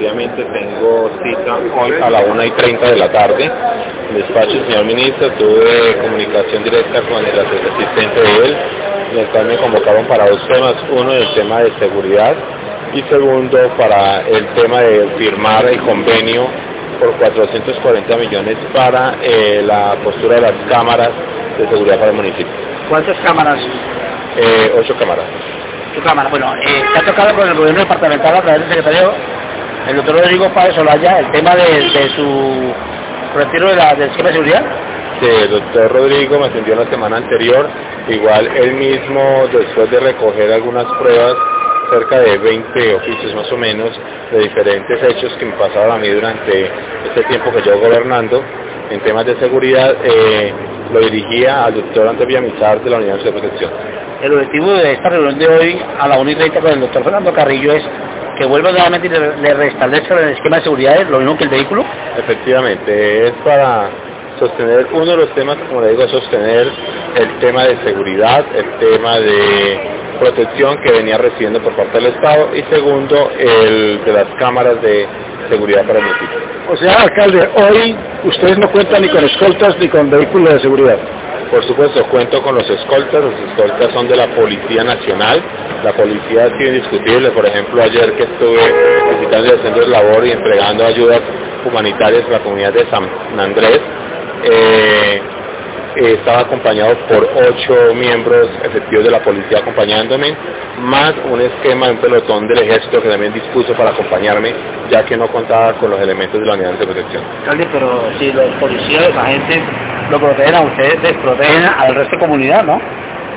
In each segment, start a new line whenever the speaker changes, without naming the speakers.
efectivamente tengo cita hoy a la 1 y 30 de la tarde. En el despacho del señor ministro tuve comunicación directa con el asistente de él, en el cual me convocaron para dos temas. Uno, el tema de seguridad y segundo, para el tema de firmar el convenio por 440 millones para eh, la postura de las cámaras de seguridad para el municipio.
¿Cuántas cámaras?
Eh, ocho cámaras.
Cámara. Bueno, eh, ¿te ha tocado con el gobierno departamental a través del secretario, el doctor Rodrigo Páez Olaya, el tema de, su retiro de la, del esquema de seguridad?
Sí, el doctor Rodrigo me atendió la semana anterior, igual él mismo, después de recoger algunas pruebas, cerca de 20 oficios más o menos, de diferentes hechos que me pasaron a mí durante este tiempo que yo gobernando, en temas de seguridad, eh, lo dirigía al doctor Andrés Villamizar de la Unidad de Protección.
El objetivo de esta reunión de hoy a la 1 y 30 con el doctor Fernando Carrillo es que vuelva nuevamente y le restablezca el esquema de seguridad, lo mismo que el vehículo.
Efectivamente, es para sostener, uno de los temas, como le digo, sostener el tema de seguridad, el tema de protección que venía recibiendo por parte del Estado y segundo, el de las cámaras de seguridad para el municipio.
O sea, alcalde, hoy ustedes no cuentan ni con escoltas ni con vehículos de seguridad.
Por supuesto, cuento con los escoltas, los escoltas son de la Policía Nacional, la policía ha sido indiscutible, por ejemplo ayer que estuve visitando el centro de labor y entregando ayudas humanitarias a la comunidad de San Andrés, eh, estaba acompañado por ocho miembros efectivos de la policía acompañándome, más un esquema de un pelotón del ejército que también dispuso para acompañarme, ya que no contaba con los elementos de la unidad de protección.
pero si los policías, los agentes lo protegen a ustedes, desprotegen al resto de comunidad, ¿no?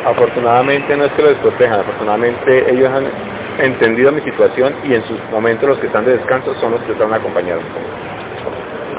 Afortunadamente no es que lo desprotejan, afortunadamente ellos han entendido mi situación y en sus momentos los que están de descanso son los que están acompañados.